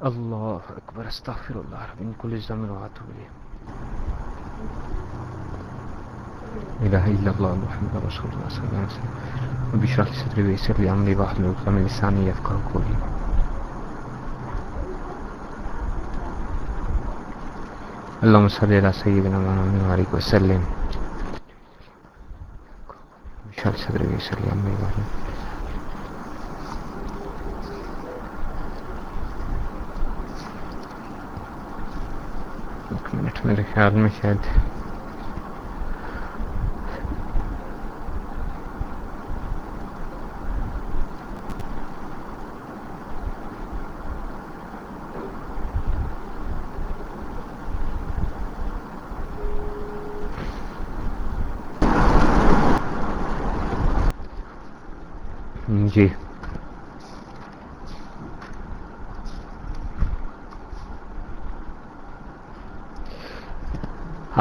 اللہ اکبر، استغفر اللہ رب من کل ذنب واتوب الیہ۔ الہ الا اللہ، محمد رسول اللہ صلی اللہ علیہ وسلم۔ رب اشرح لي صدري ويسر لي امري واحلل عقدة من لساني يفقهوا قولي اللهم صل على سيدنا محمد وعلى اله وسلم۔ رب اشرح لي صدري ويسر لي امري واحلل منٹ میرے خیال میں شاید جی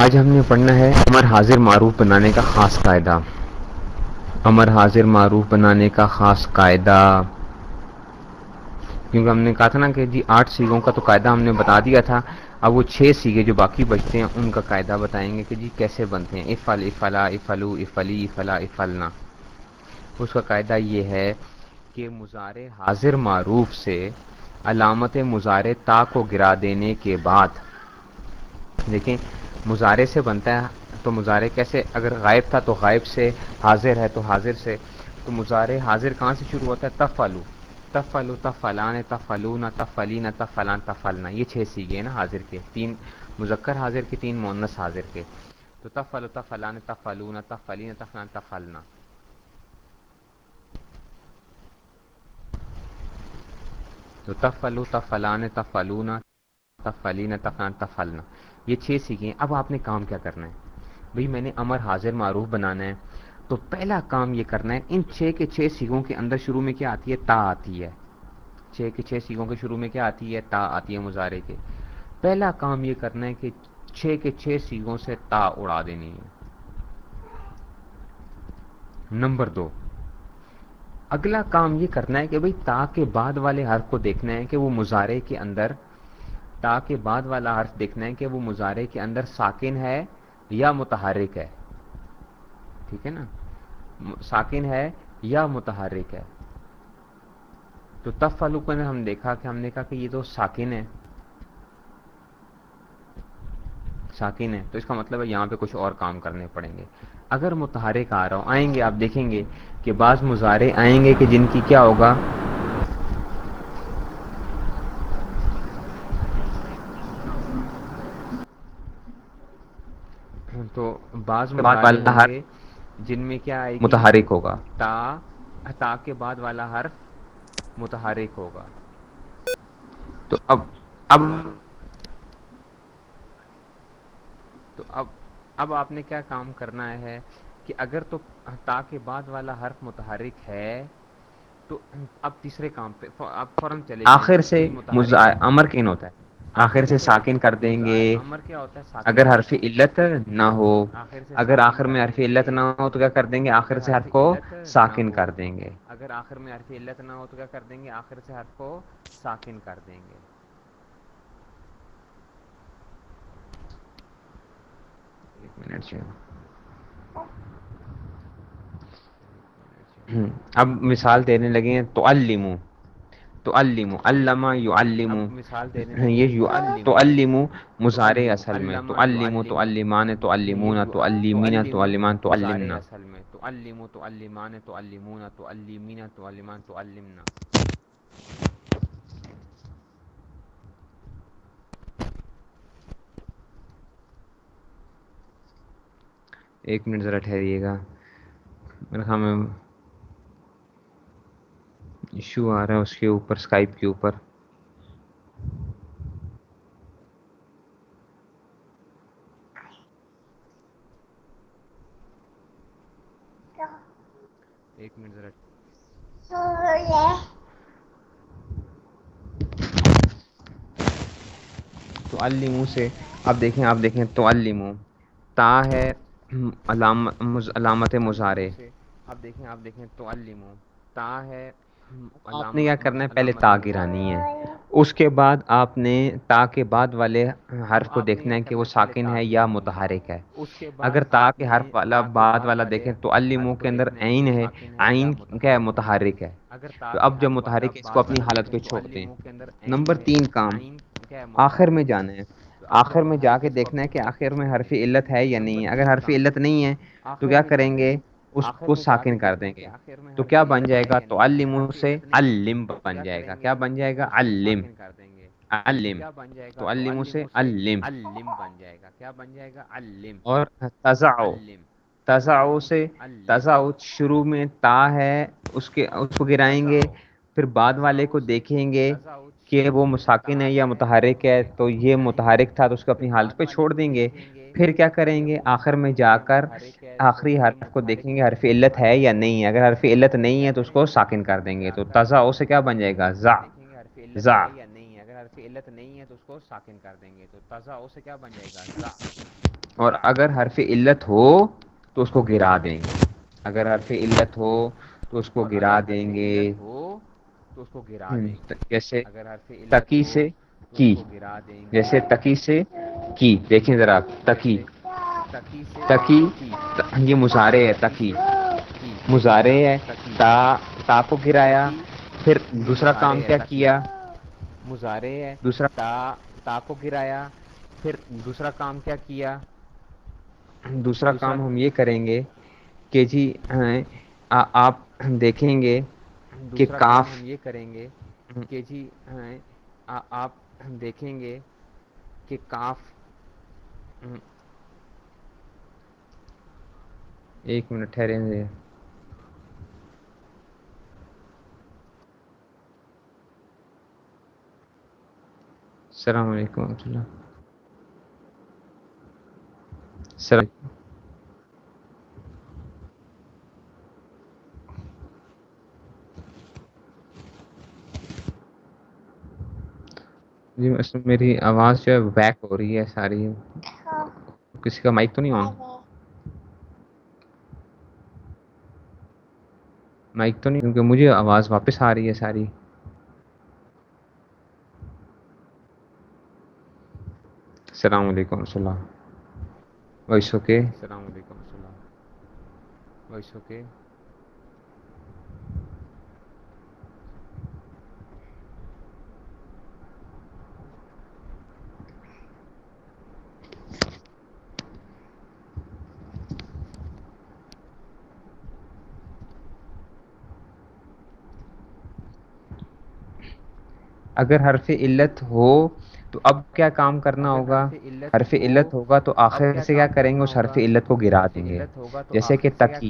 آج ہم نے پڑھنا ہے امر حاضر معروف بنانے کا خاص قاعدہ۔ امر حاضر معروف بنانے کا خاص قاعدہ۔ کیونکہ ہم نے کہا تھا نا کہ جی آٹھ سیگوں کا تو قاعدہ ہم نے بتا دیا تھا، اب وہ چھ سیگے جو باقی بچتے ہیں، ان کا قاعدہ بتائیں گے کہ جی کیسے بنتے ہیں۔ افل افلا افلو افلی افلا افلنا اس کا قاعدہ یہ ہے کہ مزار حاضر معروف سے علامت مزار تا کو گرا دینے کے بعد۔ دیکھیں مظاہرے سے بنتا ہے، تو مظاہرے کیسے؟ اگر غائب تھا تو غائب سے، حاضر ہے تو حاضر سے۔ تو مظاہرے حاضر کہاں سے شروع ہوتا ہے؟ تفلو تفلو تفلان تفلون تفلین تفلان تفلنا یہ چھ سیگے نا، حاضر کے۔ تین، مذکر حاضر کے، تین مونس حاضر کے۔ تو تفلو تفلان تفلون تفلین تفلان تفلنا تو تفلو تفلان تفلون تفلین تفلان تفلنا یہ چھ سیکھیں، اب آپ نے کام کیا کرنا ہے؟ بھئی میں نے امر حاضر معروف بنانا ہے، تو پہلا کام یہ کرنا ہے، ان چھ کے چھ سیگوں کے اندر شروع میں کیا آتی ہے؟ تا آتی ہے۔ چھ کے چھ سیگوں کے شروع میں کیا آتی ہے؟ تا آتی ہے مظاہرے کے۔ پہلا کام یہ کرنا ہے کہ چھ کے چھ سیگوں سے تا اڑا دینی ہے۔ نمبر دو۔ اگلا کام یہ کرنا ہے کہ بھئی تا کے بعد والے حرف کو دیکھنا ہے کہ وہ مظاہرے کے اندر تا کے بعد والا حرف دیکھنا ہے کہ وہ مظاہرے کے اندر ساکن ہے یا متحرک ہے۔ ٹھیک ہے نا؟ ساکن ہے یا متحرک ہے۔ تو تب فالو ہم دیکھا کہ ہم نے کہا کہ یہ تو ساکن ہے۔ ساکن ہے۔ تو اس کا مطلب ہے یہاں پہ کچھ اور کام کرنے پڑیں گے۔ اگر متحرک آ رہا ہوں آئیں گے، آپ دیکھیں گے کہ بعض مظاہرے آئیں گے کہ جن کی کیا ہوگا؟ تو بعض جن میں کیا آئے متحرک ہوگا۔ تا تا کے بعد والا حرف متحرک ہوگا۔ تو اب اب تو اب اب آپ نے کیا کام کرنا ہے کہ اگر تو تا کے بعد والا حرف متحرک ہے تو اب تیسرے کام پہ اب فوراً چلے آخر سے امر کین ہوتا ہے۔ آخر سے ساکن کر دیں گے۔ اگر حرف علت نہ ہو اگر آخر میں حرف علت نہ ہو تو کیا کر دیں گے؟ آخر سے حرف کو ساکن کر دیں گے۔ اگر آخر میں حرف علت نہ ہو تو کیا کر دیں گے؟ آخر سے حرف کو ساکن کر دیں گے۔ ایک منٹ اب مثال دینے لگے ہیں تو المو تو المو علامہ یو دینے یہ یو تو مظاہرے اصل میں تو المو تو المان تو المون تو المینا تو المان تو اصل میں تو المو تو المان تو المون تو المینا تو المان تو المنا ایک منٹ ذرا ٹھہریے گا۔ میرے خیال میں ایشو آ رہا ہے اس کے اوپر اسکائپ کے اوپر۔ ایک منٹ ذرا۔ تو المو سے آپ دیکھیں آپ دیکھیں تو المو تا ہے علامت مظاہرے۔ آپ دیکھیں آپ دیکھیں تو المو تا ہے آپ نے کیا کرنا ہے؟ پہلے تا گرانی ہے اس کے بعد آپ نے تا کے بعد والے حرف کو دیکھنا ہے کہ وہ ساکن ہے یا متحرک ہے۔ اگر تا کے حرف والا بعد والا دیکھیں تو المو کے اندر عین ہے عین کیا ہے؟ متحرک ہے۔ تو اب جب متحرک ہے اس کو اپنی حالت پہ چھوڑتے ہیں۔ نمبر تین کام آخر میں جانا ہے۔ آخر میں جا کے دیکھنا ہے کہ آخر میں حرف علت ہے یا نہیں ہے۔ اگر حرف علت نہیں ہے تو کیا کریں گے؟ اس کو ساکن کر دیں گے۔ تو کیا بن جائے گا؟ تو علم سے علم بن جائے گا۔ کیا بن جائے گا؟ علم۔ علم۔ تو علم سے علم۔ بن جائے گا۔ کیا بن جائے گا؟ علم۔ اور تزاؤ تزاؤ سے تزاؤ شروع میں تا ہے اس کے اس کو گرائیں گے پھر بعد والے کو دیکھیں گے کہ وہ مساکن ہے یا متحرک ہے۔ تو یہ متحرک تھا تو اس کو اپنی حالت پہ چھوڑ دیں گے۔ پھر کیا کریں گے؟ آخر میں جا کر آخری حرف کو دیکھیں گے حرف علت ہے یا نہیں؟ ہے اگر حرف علت نہیں ہے تو اس کو ساکن کر دیں گے۔ تو تازہ سے کیا بن جائے گا؟ زا۔ زا۔ حرف علت نہیں ہے تو اس کو ساکن کر دیں گے۔ تو تازہ سے کیا بن جائے گا زا اور اگر حرف علت ہو تو اس کو گرا دیں گے۔ اگر حرف علت ہو تو اس کو گرا دیں گے۔ تو اس کو گرا دیں جیسے تکی سے کی۔ جیسے تکی سے کی دیکھیں ذرا تکی۔ تکی یہ مظاہرے ہے تکی۔ مظاہرے ہے تا تا کو گرایا پھر دوسرا کام کیا کیا؟ مظاہرے ہے دوسرا تا تا کو گرایا پھر دوسرا کام کیا کیا؟ دوسرا کام ہم یہ کریں گے کہ جی آپ دیکھیں گے کہ کاف۔ یہ کریں گے کہ جی آپ دیکھیں گے کہ کاف ایک منٹ ٹھہرے دے السلام علیکم ورحمۃ اللہ۔ السلام جی میری آواز جو ہے بیک ہو رہی ہے ساری۔ کسی کا مائک تو نہیں آن مائک تو نہیں کیونکہ مجھے آواز واپس آ رہی ہے ساری۔ السلام علیکم رسول اللہ۔ وائس اوکے السلام علیکم رسول اللہ۔ وائس اوکے اگر حرف علت ہو تو اب کیا کام کرنا ہوگا؟ حرف علت ہوگا تو آخر سے کیا کریں گے؟ اس حرف علت کو گرا دیں گے۔ جیسے کہ تکی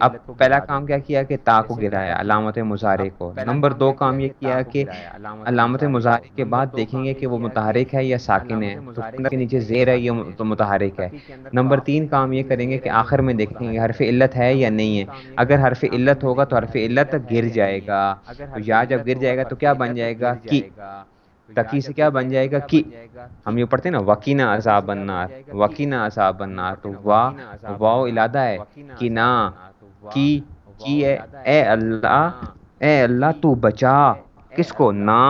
اب پہلا کام کیا کیا کہ تا کو گرایا علامت مظاہرے کو۔ نمبر دو کام یہ کیا کہ علامت مظاہرے کے بعد دیکھیں گے کہ وہ متحرک ہے یا ساکن ہے؟ تو کے نیچے زیر ہے یا تو متحرک ہے۔ نمبر تین کام یہ کریں گے کہ آخر میں دیکھیں گے حرف علت ہے یا نہیں ہے۔ اگر حرف علت ہوگا تو حرف علت گر جائے گا یا جب گر جائے گا تو کیا بن جائے گا کی تکی سے کیا بن جائے گا؟ کی ہم یہ پڑھتے ہیں نا وکینا عذاب النار وکینا عذاب النار، تو وا واو الادہ ہے کہ نہ کی کی ہے، اے اللہ اے اللہ تو بچا، کس کو؟ نہ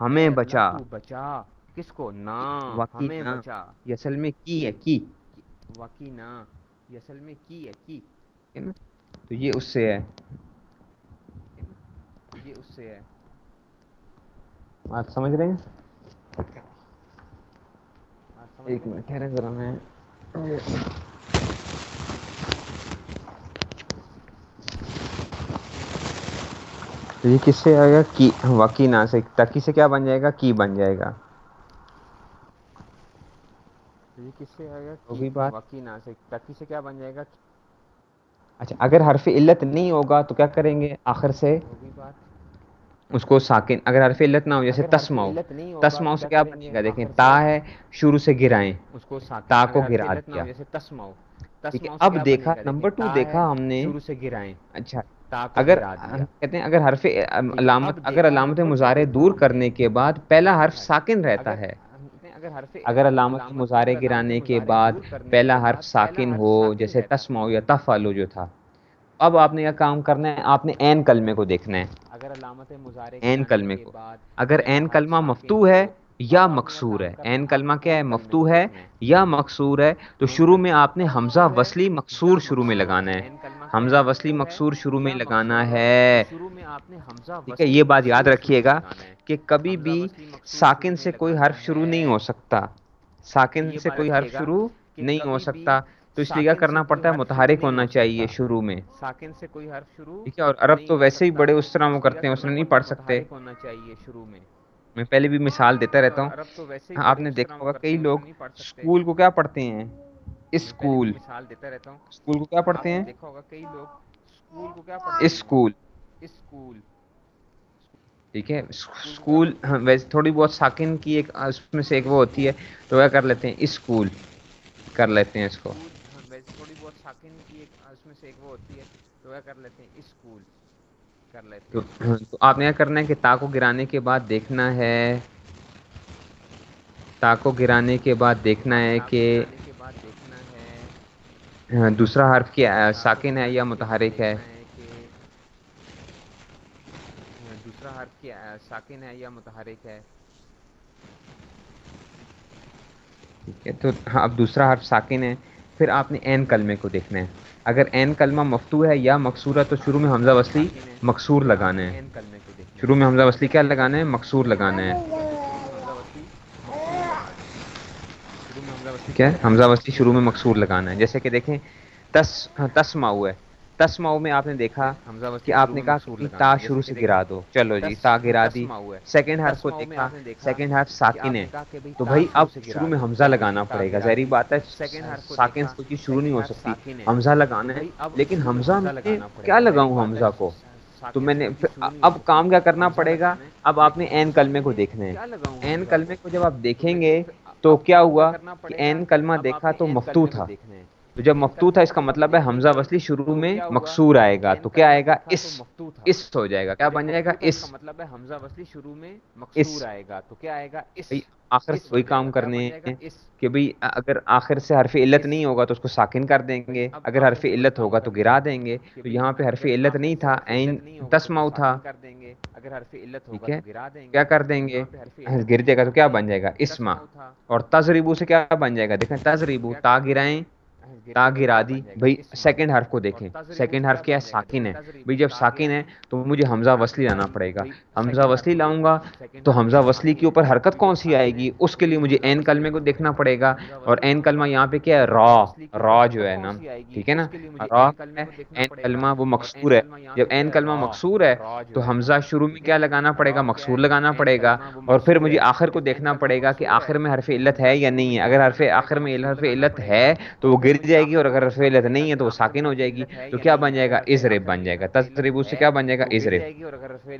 ہمیں بچا۔ بچا کس کو نہ ہمیں بچا یہ اصل میں کی ہے، کی؟ وکینا یہ اصل میں کی ہے، کی؟ تو یہ اس سے ہے۔ یہ اس سے ہے۔ آپ سمجھ رہے ہیں؟ ایک منٹ ٹھہرے ذرا میں۔ یہ کس سے آئے گا؟ کی وکی نہ سے تکی سے کیا بن جائے گا؟ کی بن جائے گا۔ یہ کس سے آئے گا؟ وکی نہ سے تکی سے کیا بن جائے گا؟ اچھا اگر حرف علت نہیں ہوگا تو کیا کریں گے؟ آخر سے؟ بات اس کو ساکن اگر حرف علت نہ ہو جیسے تسماؤ۔ تسماؤ سے کیا بنے گا دیکھیں تا ہے شروع سے گرائیں۔ اس کو تا کو گرا دیا۔ اب دیکھا نمبر ٹو دیکھا ہم نے۔ شروع سے گرائیں۔ اچھا اگر کہتے ہیں اگر حرف علامت اگر علامت مظاہرے دور کرنے کے بعد پہلا حرف ساکن رہتا ہے۔ اگر علامت مظاہرے گرانے کے بعد پہلا حرف ساکن ہو جیسے تسماؤ یا تفالو جو تھا۔ اب آپ نے یہ کام کرنا ہے آپ نے این کلمے کو دیکھنا ہے این کلمے کو۔ اگر این کلمہ مفتو ہے یا مقصور ہے۔ این کلمہ کیا ہے؟ مفتو ہے یا مقصور ہے؟ تو شروع میں آپ نے حمزہ وصلی مقصور شروع میں لگانا ہے۔ حمزہ وصلی مقصور شروع میں لگانا ہے؟ ٹھیک ہے یہ بات یاد رکھیے گا کہ کبھی بھی ساکن سے کوئی حرف شروع نہیں ہو سکتا۔ ساکن سے کوئی حرف شروع نہیں ہو سکتا۔ تو اس لیے کیا کرنا پڑتا ہے؟ متحرک ہونا چاہیے شروع میں۔ ساکن سے کوئی حرف شروع ٹھیک ہے اور عرب تو ویسے ہی بڑے اس طرح وہ کرتے ہیں اس نے نہیں پڑھ سکتے۔ ہونا چاہیے شروع میں۔ میں پہلے بھی مثال دیتا رہتا ہوں۔ آپ نے دیکھا ہوگا کئی لوگ اسکول کو کیا پڑھتے ہیں؟ اسکول۔ اسکول کو کیا پڑھتے ہیں؟ School school. ٹھیک ہے اسکول ہاں، ویسے تھوڑی بہت ساکن کی ایک اس میں سے ایک وہ ہوتی ہے تو کیا کر لیتے ہیں اسکول۔ کر لیتے ہیں اس کو۔ ساکن کی ایک اس میں سے ایک وہ ہوتی ہے تو کیا کر لیتے ہیں اسکول۔ کر لیتے ہیں۔ تو آپ نے کیا کرنا ہے کہ تا کو گرانے کے بعد دیکھنا ہے تا کو گرانے کے بعد دیکھنا ہے۔ کہ ہاں، دوسرا حرف کیا ساکن ہے یا متحرک ہے؟ دوسرا حرف کیا ساکن ہے یا متحرک ہے؟ ٹھیک ہے تو ہاں اب دوسرا حرف ساکن ہے۔ پھر آپ نے این کلمے کو دیکھنا ہے۔ اگر این کلمہ مفتو ہے یا مقصور ہے تو شروع میں حمزہ وصلی مقصور لگانا ہے۔ شروع میں حمزہ وصلی کیا لگانا ہے؟ مقصور لگانا ہے۔ کیا؟ حمزہ وصلی شروع میں مقصور لگانا ہے۔ جیسے کہ دیکھیں، تس تسما ہوا ہے۔ تسماؤ میں آپ نے دیکھا کہ آپ نے کہا کہ تا شروع سے گرا دو۔ چلو جی تا گرا دی۔ سیکنڈ ہارف کو دیکھا۔ سیکنڈ ہارف ساکن ہے۔ تو بھائی اب شروع میں حمزہ لگانا پڑے گا۔ ظاہری بات ہے ساکن چیز شروع نہیں ہو سکتی۔ حمزہ لگانا ہے۔ لیکن حمزہ میں کیا لگاؤں حمزہ کو؟ تو میں نے اب کام کیا کرنا پڑے گا۔ اب آپ نے این کلمے کو دیکھنا ہے این کلمے کو جب آپ دیکھیں گے تو کیا ہوا این کلمہ دیکھا تو مفتو تھا۔ تو جب مفتو تھا، اس کا مطلب ہے حمزہ وصلی شروع میں مقصور آئے گا۔ تو کیا آئے گا؟ اس اس ہو جائے گا۔ کیا بن جائے گا؟ اس۔ مطلب ہے حمزہ وصلی شروع میں مقصور آئے گا تو کیا آئے گا اس آخر سے وہی کام کرنے ہیں کہ بھئی اگر آخر سے حرف علت نہیں ہوگا تو اس کو ساکن کر دیں گے۔ اگر حرف علت ہوگا تو گرا دیں گے۔ تو یہاں پہ حرف علت نہیں تھا، عین تسماؤ تھا۔ اگر حرف علت ٹھیک ہے؟ کیا کر دیں گے؟ گر جائے گا تو کیا بن جائے گا؟ اسما اور تجریبو سے کیا بن جائے گا؟ دیکھیں تجریبو تا گرائیں۔ تا گرا دی۔ بھائی سیکنڈ حرف کو دیکھیں۔ سیکنڈ حرف کیا ہے ساکن ہے۔ بھائی جب ساکن ہے تو مجھے حمزہ وصلی لانا پڑے گا۔ حمزہ وصلی لاؤں گا تو حمزہ وصلی کے اوپر حرکت کون سی آئے گی؟ اس کے لیے مجھے این کلمے کو دیکھنا پڑے گا۔ اور این کلمہ یہاں پہ کیا ہے؟ را۔ را جو ہے نا۔ ٹھیک ہے نا؟ را این کلمہ وہ مقصور ہے۔ جب این کلمہ مقصور ہے تو حمزہ شروع میں کیا لگانا پڑے گا؟ مقصور لگانا پڑے گا۔ اور پھر مجھے آخر کو دیکھنا پڑے گا کہ آخر میں حرف علت ہے یا نہیں ہے۔ اگر حرف آخر میں حرف علت ہے تو وہ گر جائے گی اور اگر رسولیت نہیں ہے تو وہ ساکن ہو جائے گی، تو کیا بن جائے گا؟ ازرب بن جائے گا۔ تذریب سے کیا بن جائے گا؟ ازرب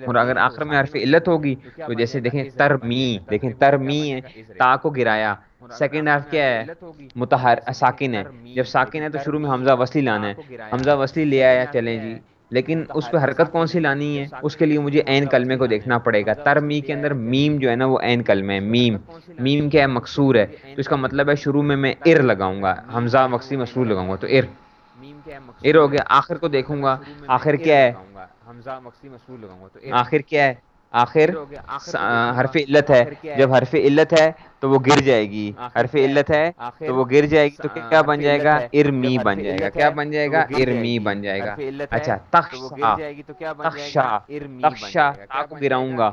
اور اگر آخر میں حرف علت ہوگی، تو جیسے دیکھیں ترمی دیکھیں ترمی ہے، تا کو گرایا۔ سیکنڈ حرف کیا ہے؟ متحر، ساکن ہے۔ جب ساکن ہے تو شروع میں حمزہ وصلی لانا ہے۔ حمزہ وصلی لے آیا، چلیں جی۔ لیکن اس پہ حرکت کون سی لانی ہے؟ اس کے لیے مجھے این کلمے کو دیکھنا پڑے گا۔ تر می کے اندر میم جو ہے نا وہ این کلمے ہے۔ میم۔ میم کیا ہے؟ مقصور ہے۔ تو اس کا مطلب ہے شروع میں میں ار لگاؤں گا۔ حمزہ مقصی مسرور لگاؤں گا۔ تو ار۔ ار ہو گیا۔ آخر کو دیکھوں گا۔ آخر کیا ہے؟ حمزہ مقصی مسرور لگاؤں گا۔ تو آخر کیا ہے؟ آخر حرف علت ہے جب حرف علت ہے تو وہ گر جائے گی۔ حرف علت ہے تو وہ گر جائے گی تو کیا بن جائے گا؟ ارمی بن جائے گا۔ کیا بن جائے گا؟ ارمی بن جائے گا۔ اچھا تخشا۔ تخشا۔ تخشا کو گراؤں گا۔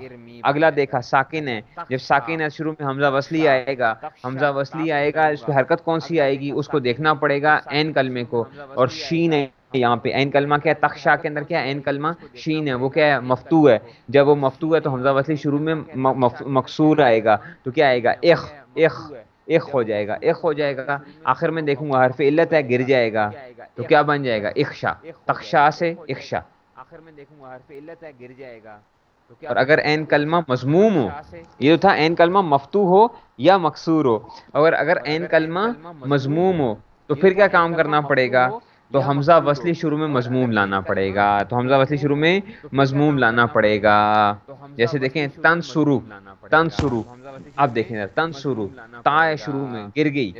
اگلا دیکھا ساکن ہے۔ جب ساکن ہے شروع میں حمزہ وصلی آئے گا۔ حمزہ وصلی آئے گا اس پہ حرکت کون سی آئے گی؟ اس کو دیکھنا پڑے گا این کلمے کو۔ اور شین ہے۔ یہاں پہ این کلمہ کیا ہے تخشا کے اندر کیا ہے این کلمہ شین ہے وہ کیا ہے مفتو ہے۔ جب وہ مفتو ہے تو حمزہ وصلی شروع میں مقصور آئے گا۔ تو کیا آئے گا؟ اخ اخ اخ ہو جائے گا اخ ہو جائے گا۔ آخر میں دیکھوں گا حرف علت ہے گر جائے گا۔ تو کیا بن جائے گا؟ اخشا تخشا سے اخشا۔ آخر میں دیکھوں گا حرف علت ہے گر جائے گا۔ اور اگر این کلمہ مضموم ہو یہ جو تھا این کلمہ مفتو ہو یا مقصور ہو۔ اور اگر این کلمہ مضموم ہو تو پھر کیا کام کرنا پڑے گا؟ تو حمزہ وصلی شروع میں مضموم لانا پڑے گا۔ تو حمزہ وصلی شروع میں مضموم لانا پڑے گا۔ جیسے دیکھیں تن شروع تن شروع اب دیکھیں تن شروع تا شروع میں گر گئی۔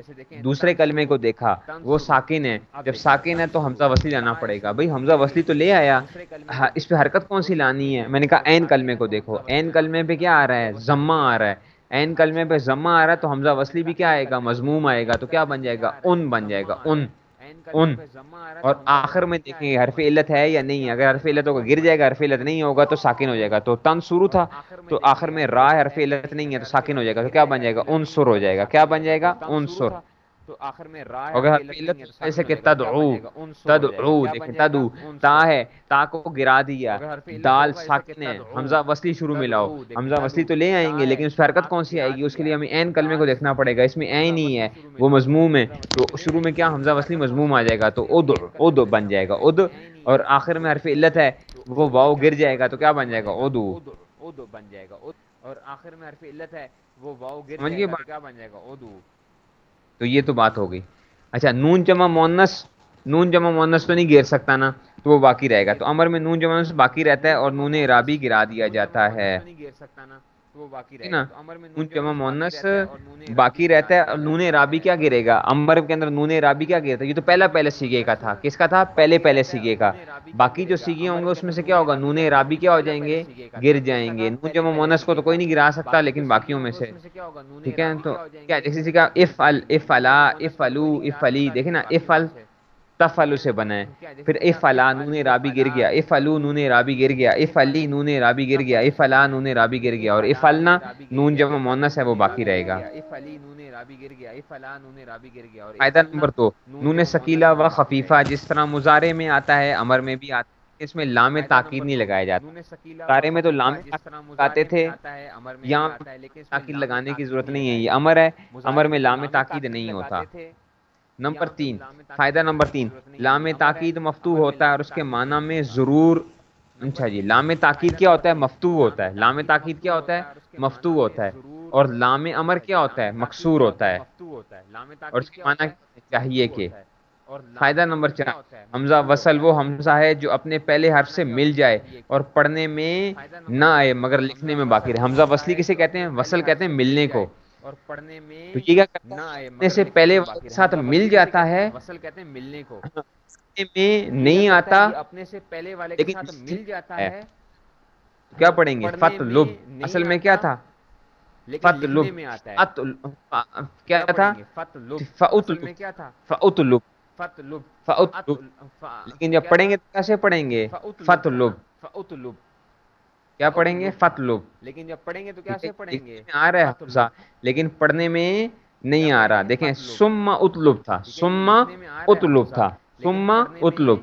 دوسرے کلمے کو دیکھا وہ ساکن ہے۔ جب ساکن ہے تو حمزہ وصلی لانا پڑے گا۔ بھائی حمزہ وصلی تو لے آیا۔ ہاں، اس پہ حرکت کون سی لانی ہے؟ میں نے کہا این کلمے کو دیکھو۔ این کلمے پہ کیا آ رہا ہے؟ زمہ آ رہا ہے۔ این کلمے پہ زمہ آ رہا ہے تو حمزہ وصلی بھی کیا آئے گا؟ مضموم آئے گا۔ تو کیا بن جائے گا ان بن جائے گا ان ان اور آخر میں دیکھیں گے حرف علت ہے یا نہیں؟ اگر حرف علت ہوگا گر جائے گا حرف علت نہیں ہوگا تو ساکن ہو جائے گا۔ تو تن شروع تھا تو آخر میں را حرف علت نہیں ہے تو ساکن ہو جائے گا۔ تو کیا بن جائے گا؟ ان سر ہو جائے گا؟ کیا بن جائے گا ان سر تو آخر میں اگر جیسے کہ تدعو تدعو دیکھیں تدعو تا ہے تا کو گرا دیا دال ساکن ہے حمزہ وصلی شروع میں لاؤ حمزہ وصلی تو لے آئیں گے لیکن اس پہ حرکت کون سی آئے گی اس کے لیے ہمیں این کلمے کو دیکھنا پڑے گا اس میں این ہی ہے وہ مضموم ہے تو شروع میں کیا حمزہ وصلی مضموم آ جائے گا تو اد اد بن جائے گا اد اور آخر میں حرف علت ہے وہ واؤ گر جائے گا تو کیا بن جائے گا ادو اد بن جائے گا اور آخر میں حرف علت ہے وہ واؤ گر جائے گا کیا بن جائے گا ادو تو یہ تو بات ہو گئی۔ اچھا نون جمع مونس نون جمع مونس تو نہیں گیر سکتا نا، تو وہ باقی رہے گا۔ تو امر میں نون جمع مونس باقی رہتا ہے اور نون عرابی گرا دیا جاتا ہے۔ نون جمع مونس باقی رہتا ہے۔ نون رابی کیا گرے گا؟ امبر کے اندر نون رابی کیا گرتا ہے یہ تو پہلا پہلے سیگے کا تھا۔ کس کا تھا؟ پہلے پہلے سیگے کا۔ باقی جو سیگے ہوں گے اس میں سے کیا ہوگا؟ نون رابی کیا ہو جائیں گے؟ گر جائیں گے۔ نون جمع مونس کو تو کوئی نہیں گرا سکتا لیکن باقیوں میں سے۔ ٹھیک ہے؟ تو کیا جیسے سیکھا اف ال اف الا اف الو اف علی۔ دیکھیں نا؟ اف ال تفلو سے بنا ہے۔ پھر اف الا نون رابی گر گیا۔ اف الو نون رابی گر گیا۔ اف علی نون رابی گر گیا۔ اف الا نون رابی گر گیا۔ اور اف النا نون جمع مونس ہے وہ باقی رہے گا۔ قاعدہ نمبر دو نون سکیلا و خفیفہ جس طرح مظاہرے میں آتا ہے امر میں بھی آتا ہے اس میں لام تاکید نہیں لگایا جاتا۔ سارے میں تو لام لگاتے تھے یہاں تاکید لگانے کی ضرورت نہیں ہے یہ امر ہے۔ امر میں لام تاکید نہیں ہوتا۔ نمبر تین فائدہ نمبر تین لام تاکید مفتو ہوتا ہے اور اس کے معنی میں ضرور اچھا جی لام تاکید کیا ہوتا ہے؟ مفتو ہوتا ہے۔ لام تاکید کیا ہوتا ہے؟ مفتو ہوتا ہے۔ اور لام امر کیا ہوتا ہے؟ مقصور ہوتا ہے۔ اور اس کے معنی چاہیے کہ فائدہ نمبر چار حمزہ وصل وہ حمزہ ہے جو اپنے پہلے حرف سے مل جائے اور پڑھنے میں نہ آئے مگر لکھنے میں باقی رہے۔ حمزہ وصلی کسے کہتے ہیں؟ وصل کہتے ہیں ملنے کو۔ اور پڑھنے میں تو یہ کیا کرنا سے پہلے ساتھ مل جاتا ہے وصل کہتے ہیں ملنے کو۔ میں نہیں آتا۔ اپنے سے پہلے والے کے ساتھ مل جاتا ہے۔ کیا پڑھیں گے؟ فت لب۔ اصل میں کیا تھا؟ فت لب۔ میں آتا ہے۔ کیا تھا؟ فت لب۔ فت لب۔ کیا تھا؟ فت لب۔ فت لب۔ فت لب۔ لیکن جب پڑھیں گے تو کیسے پڑھیں گے؟ فت لب۔ فت لب۔ کیا پڑھیں گے؟ فت لب لیکن جب پڑھیں گے تو کیسے پڑھیں گے؟ آ رہا ہے لیکن پڑھنے میں نہیں آ رہا۔ دیکھیں سما اتلب تھا۔ سما اتلب تھا۔ سما اتلب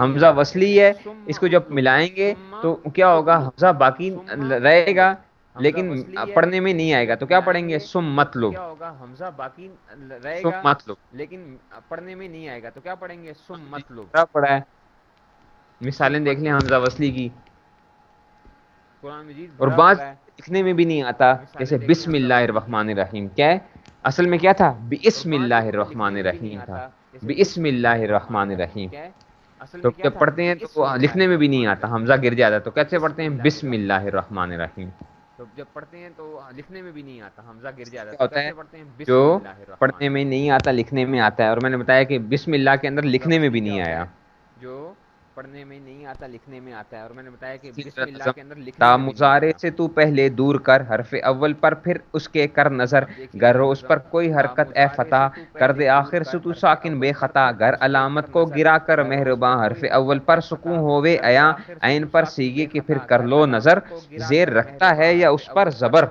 حمزہ وصلی ہے۔ اس کو جب ملائیں گے تو کیا ہوگا؟ حمزہ باقی رہے گا لیکن پڑھنے میں نہیں آئے گا۔ تو کیا پڑھیں گے؟ سم مطلب حمزہ باقی رہے گا۔ مطلب لیکن پڑھنے میں نہیں آئے گا۔ تو کیا پڑھیں گے؟ سم مطلب کیا پڑھا ہے؟ مثالیں دیکھ لیں حمزہ وصلی کی۔ اور بعض لکھنے میں بھی نہیں آتا جیسے بسم اللہ الرحمن الرحیم۔ کیا ہے؟ اصل میں کیا تھا؟ بسم اللہ الرحمن الرحیم تھا۔ بسم اللہ الرحمن الرحیم۔ تو جب پڑھتے ہیں تو لکھنے میں بھی نہیں آتا حمزہ گر جاتا۔ تو کیسے پڑھتے ہیں؟ بسم اللہ الرحمن الرحیم۔ تو جب پڑھتے ہیں تو لکھنے میں بھی نہیں آتا حمزہ گر جاتا۔ ہوتا ہے؟ جو پڑھنے میں نہیں آتا لکھنے میں آتا ہے۔ اور میں نے بتایا کہ بسم اللہ کے اندر لکھنے میں بھی نہیں آیا۔ پڑھنے میں نہیں آتا لکھنے میں آتا ہے۔ اور میں نے بتایا کہ بسم اللہ کے اندر لکھنے مظاہرے سے تو پہلے دور کر حرف اول پر پھر اس کے کر نظر۔ گر اس پر کوئی حرکت اے فتح۔ کر دے آخر سے تو ساکن بے خطا۔ گر علامت کو گرا کر مہرباں۔ حرف اول پر سکون ہووے ایا عین پر سیگے کہ پھر کر لو نظر۔ زیر رکھتا ہے یا اس پر زبر؟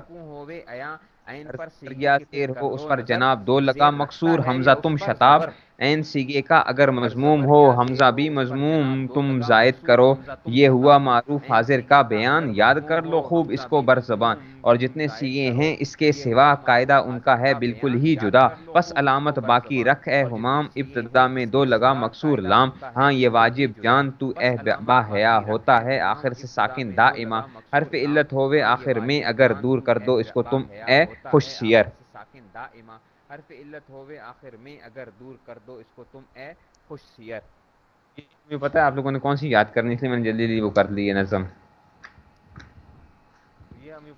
تیر ہو اس پر جناب دو لگا مقصور حمزہ تم شتاب۔ این سیگے کا اگر مضموم ہو حمزہ بھی مضموم تم زائد کرو۔ یہ ہوا معروف حاضر کا بیان یاد کر لو خوب اس کو بر زبان اور جتنے سیگے ہیں اس کے سوا قاعدہ ان کا ہے بالکل ہی جدا۔ بس علامت باقی رکھ اے ہمام ابتدا میں دو لگا مقصور لام۔ ہاں یہ واجب جان تو اے با حیا ہوتا ہے آخر سے ساکن دائما حرف علت ہوئے آخر میں اگر دور کر دو اس کو تم اے خوش سیر حرف علت ہوئے آخر میں اگر دور کر دو اس کو تم اے خوش سیر مجھے پتا ہے آپ لوگوں نے کون سی یاد کرنی اس لیے میں نے جلدی جلدی وہ کر لی ہے نظم۔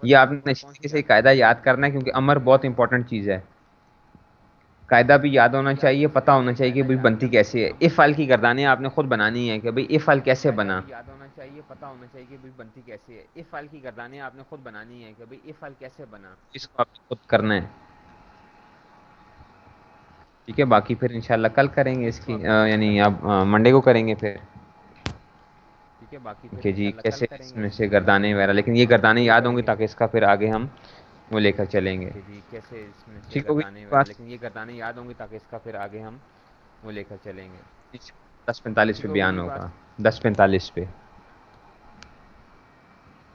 یہ آپ نے سے قاعدہ یاد کرنا ہے کیونکہ امر بہت امپورٹنٹ چیز ہے۔ قاعدہ بھی یاد ہونا چاہیے پتا ہونا چاہیے کہ بھائی بنتی کیسے ہے۔ اف فل کی گردانیں آپ نے خود بنانی ہے کہ بھائی اف فل کیسے بنا؟ یاد ہونا چاہیے پتا ہونا چاہیے کہ بھائی بنتی کیسے ہے۔ اف فل کی گردانیں آپ نے خود بنانی ہے کہ بھائی اف فل کیسے بنا؟ اس کو آپ خود کرنا ہے۔ ٹھیک ہے باقی پھر انشاءاللہ کل کریں گے اس کی یعنی اب منڈے کو کریں گے پھر۔ ٹھیک ہے باقی کہ جی کیسے اس میں سے گردانے وغیرہ لیکن یہ گردانے یاد ہوں گے تاکہ اس کا پھر آگے ہم وہ لے کر چلیں گے۔ جی ٹھیک ہوگی لیکن یہ گردانے یاد ہوں گے تاکہ اس کا پھر آگے ہم وہ لے کر چلیں گے۔ دس پینتالیس پہ بیان ہوگا۔ دس پینتالیس پہ۔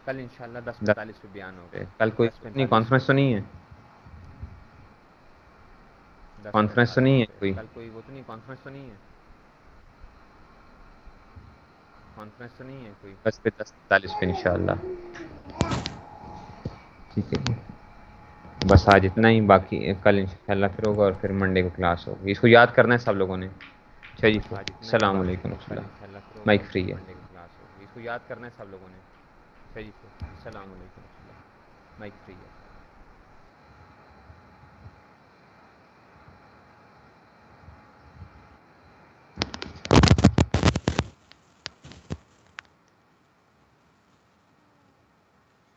کل انشاءاللہ دس پینتالیس پہ بیان ہوگا۔ کل کوئی کانفرنس تو نہیں ہے؟ کانفرنس تو نہیں ہے کوئی کل کوئی وہ تو نہیں کانفرنس تو نہیں ہے کانفرنس تو نہیں ہے کوئی بس پہ دس پینتالیس پہ انشاءاللہ ٹھیک ہے بس آج اتنا ہی باقی کل انشاءاللہ پھر ہوگا اور پھر منڈے کو کلاس ہوگی اس کو یاد کرنا ہے سب لوگوں نے اچھا جی السلام علیکم مائک فری ہے اس کو یاد کرنا ہے سب لوگوں نے اچھا جی السلام علیکم مائک فری ہے